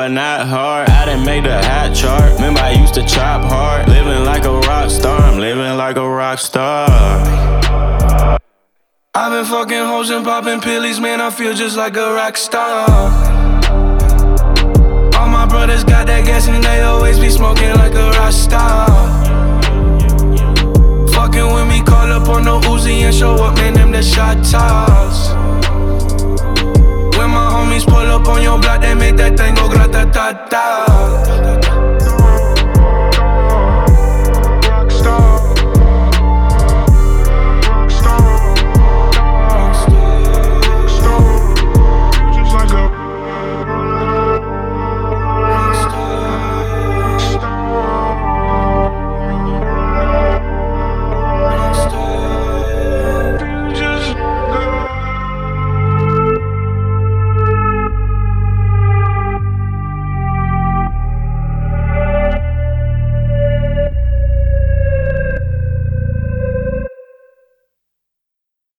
are not hard. I didn't make the hot chart. Remember I used to chop hard. Living like a rock star, I'm living like a rock star. I've been fucking hoes and popping pillies, man. I feel just like a rock star. All my brothers got that gas and they always be smoking like a rock star. Fucking with me, call up on the Uzi and show up, man. Them the shot toss. When my homies pull up on your block, they make that thing go matar